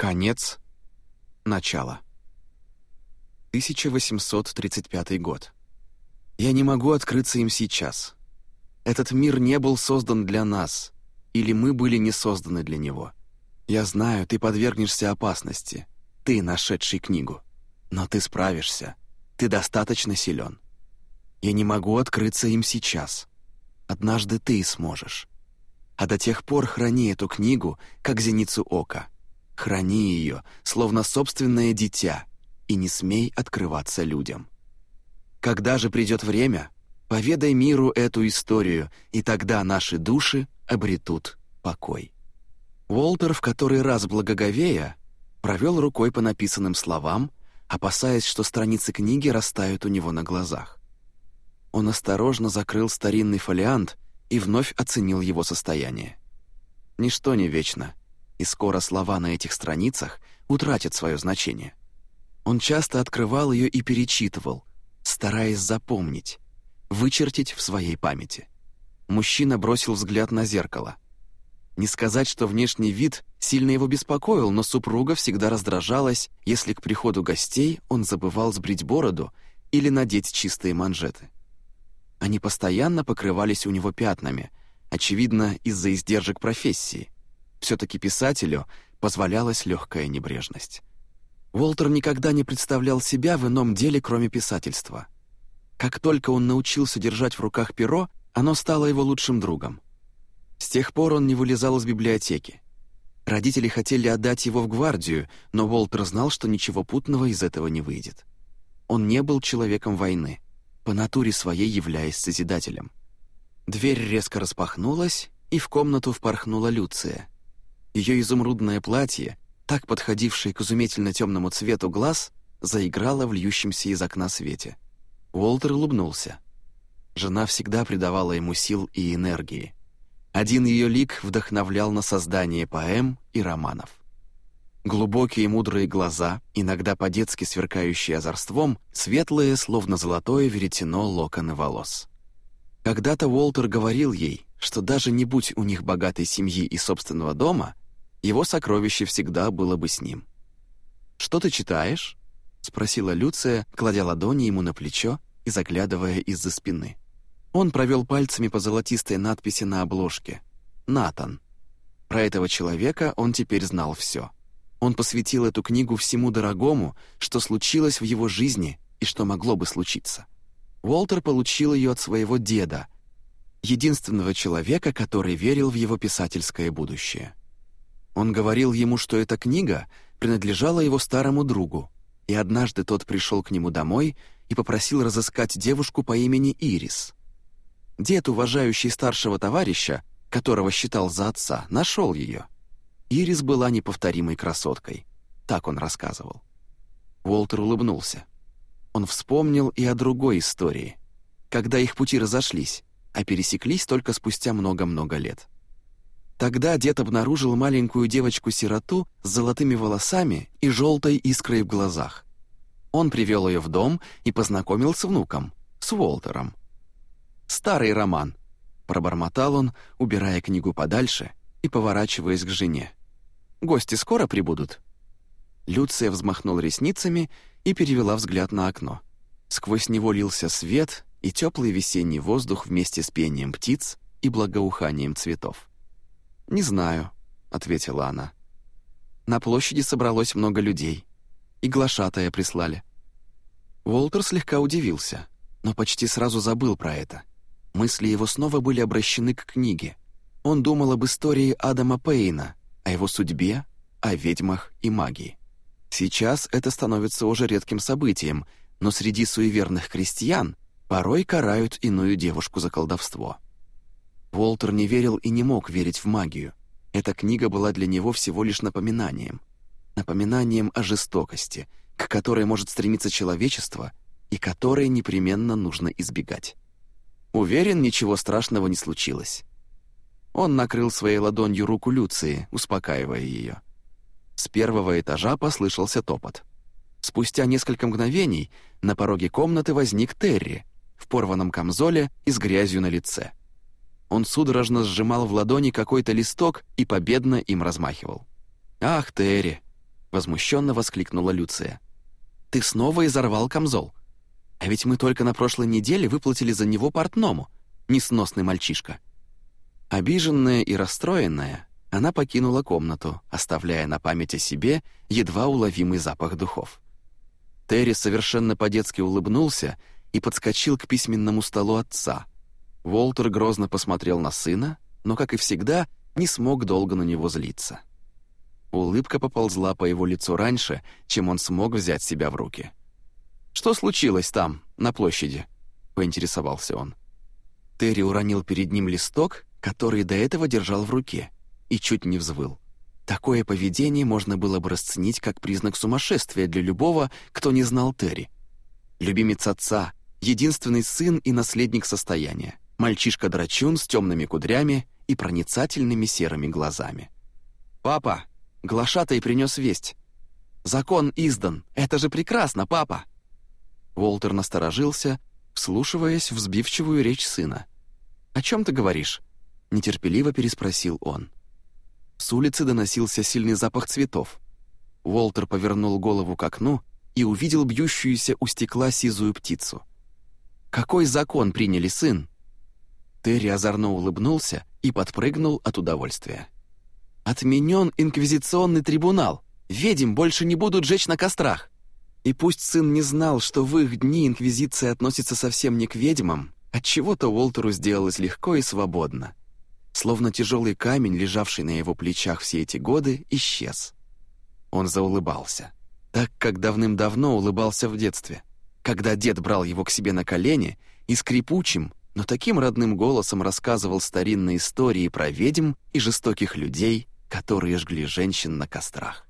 Конец. Начало. 1835 год. Я не могу открыться им сейчас. Этот мир не был создан для нас, или мы были не созданы для него. Я знаю, ты подвергнешься опасности, ты, нашедший книгу. Но ты справишься, ты достаточно силен. Я не могу открыться им сейчас. Однажды ты сможешь. А до тех пор храни эту книгу, как зеницу ока. Храни ее, словно собственное дитя, и не смей открываться людям. Когда же придет время, поведай миру эту историю, и тогда наши души обретут покой. Уолтер в который раз благоговея провел рукой по написанным словам, опасаясь, что страницы книги растают у него на глазах. Он осторожно закрыл старинный фолиант и вновь оценил его состояние. Ничто не вечно, и скоро слова на этих страницах утратят свое значение. Он часто открывал ее и перечитывал, стараясь запомнить, вычертить в своей памяти. Мужчина бросил взгляд на зеркало. Не сказать, что внешний вид сильно его беспокоил, но супруга всегда раздражалась, если к приходу гостей он забывал сбрить бороду или надеть чистые манжеты. Они постоянно покрывались у него пятнами, очевидно, из-за издержек профессии. Все-таки писателю позволялась легкая небрежность. Уолтер никогда не представлял себя в ином деле, кроме писательства. Как только он научился держать в руках перо, оно стало его лучшим другом. С тех пор он не вылезал из библиотеки. Родители хотели отдать его в гвардию, но Уолтер знал, что ничего путного из этого не выйдет. Он не был человеком войны по натуре своей являясь Созидателем. Дверь резко распахнулась, и в комнату впорхнула Люция. Ее изумрудное платье, так подходившее к изумительно темному цвету глаз, заиграло в льющемся из окна свете. Уолтер улыбнулся. Жена всегда придавала ему сил и энергии. Один ее лик вдохновлял на создание поэм и романов. Глубокие мудрые глаза, иногда по-детски сверкающие озорством, светлые, словно золотое веретено локоны волос. Когда-то Уолтер говорил ей, что даже не будь у них богатой семьи и собственного дома, его сокровище всегда было бы с ним. «Что ты читаешь?» — спросила Люция, кладя ладони ему на плечо и заглядывая из-за спины. Он провел пальцами по золотистой надписи на обложке. «Натан». Про этого человека он теперь знал все. Он посвятил эту книгу всему дорогому, что случилось в его жизни и что могло бы случиться. Уолтер получил ее от своего деда, единственного человека, который верил в его писательское будущее. Он говорил ему, что эта книга принадлежала его старому другу, и однажды тот пришел к нему домой и попросил разыскать девушку по имени Ирис. Дед, уважающий старшего товарища, которого считал за отца, нашел ее — Ирис была неповторимой красоткой. Так он рассказывал. Уолтер улыбнулся. Он вспомнил и о другой истории, когда их пути разошлись, а пересеклись только спустя много-много лет. Тогда дед обнаружил маленькую девочку-сироту с золотыми волосами и желтой искрой в глазах. Он привел ее в дом и познакомил с внуком, с Уолтером. «Старый роман», — пробормотал он, убирая книгу подальше и поворачиваясь к жене. Гости скоро прибудут?» Люция взмахнула ресницами и перевела взгляд на окно. Сквозь него лился свет и теплый весенний воздух вместе с пением птиц и благоуханием цветов. «Не знаю», — ответила она. «На площади собралось много людей. И глашатая прислали». Уолтер слегка удивился, но почти сразу забыл про это. Мысли его снова были обращены к книге. Он думал об истории Адама Пейна, о его судьбе, о ведьмах и магии. Сейчас это становится уже редким событием, но среди суеверных крестьян порой карают иную девушку за колдовство. Уолтер не верил и не мог верить в магию. Эта книга была для него всего лишь напоминанием. Напоминанием о жестокости, к которой может стремиться человечество и которой непременно нужно избегать. Уверен, ничего страшного не случилось. Он накрыл своей ладонью руку Люции, успокаивая ее. С первого этажа послышался топот. Спустя несколько мгновений на пороге комнаты возник Терри в порванном камзоле и с грязью на лице. Он судорожно сжимал в ладони какой-то листок и победно им размахивал. «Ах, Терри!» — возмущенно воскликнула Люция. «Ты снова изорвал камзол. А ведь мы только на прошлой неделе выплатили за него портному, несносный мальчишка». Обиженная и расстроенная, она покинула комнату, оставляя на память о себе едва уловимый запах духов. Терри совершенно по-детски улыбнулся и подскочил к письменному столу отца. Волтер грозно посмотрел на сына, но, как и всегда, не смог долго на него злиться. Улыбка поползла по его лицу раньше, чем он смог взять себя в руки. «Что случилось там, на площади?» — поинтересовался он. Терри уронил перед ним листок, который до этого держал в руке, и чуть не взвыл. Такое поведение можно было бы расценить как признак сумасшествия для любого, кто не знал Терри. Любимец отца, единственный сын и наследник состояния, мальчишка-драчун с темными кудрями и проницательными серыми глазами. «Папа!» — глашатай принес весть. «Закон издан! Это же прекрасно, папа!» Волтер насторожился, вслушиваясь в сбивчивую речь сына. «О чем ты говоришь?» — нетерпеливо переспросил он. С улицы доносился сильный запах цветов. Уолтер повернул голову к окну и увидел бьющуюся у стекла сизую птицу. «Какой закон приняли, сын?» Терри озорно улыбнулся и подпрыгнул от удовольствия. «Отменен инквизиционный трибунал. Ведьм больше не будут жечь на кострах». И пусть сын не знал, что в их дни инквизиция относится совсем не к ведьмам, отчего-то Уолтеру сделалось легко и свободно словно тяжелый камень, лежавший на его плечах все эти годы, исчез. Он заулыбался, так как давным-давно улыбался в детстве, когда дед брал его к себе на колени и скрипучим, но таким родным голосом рассказывал старинные истории про ведьм и жестоких людей, которые жгли женщин на кострах.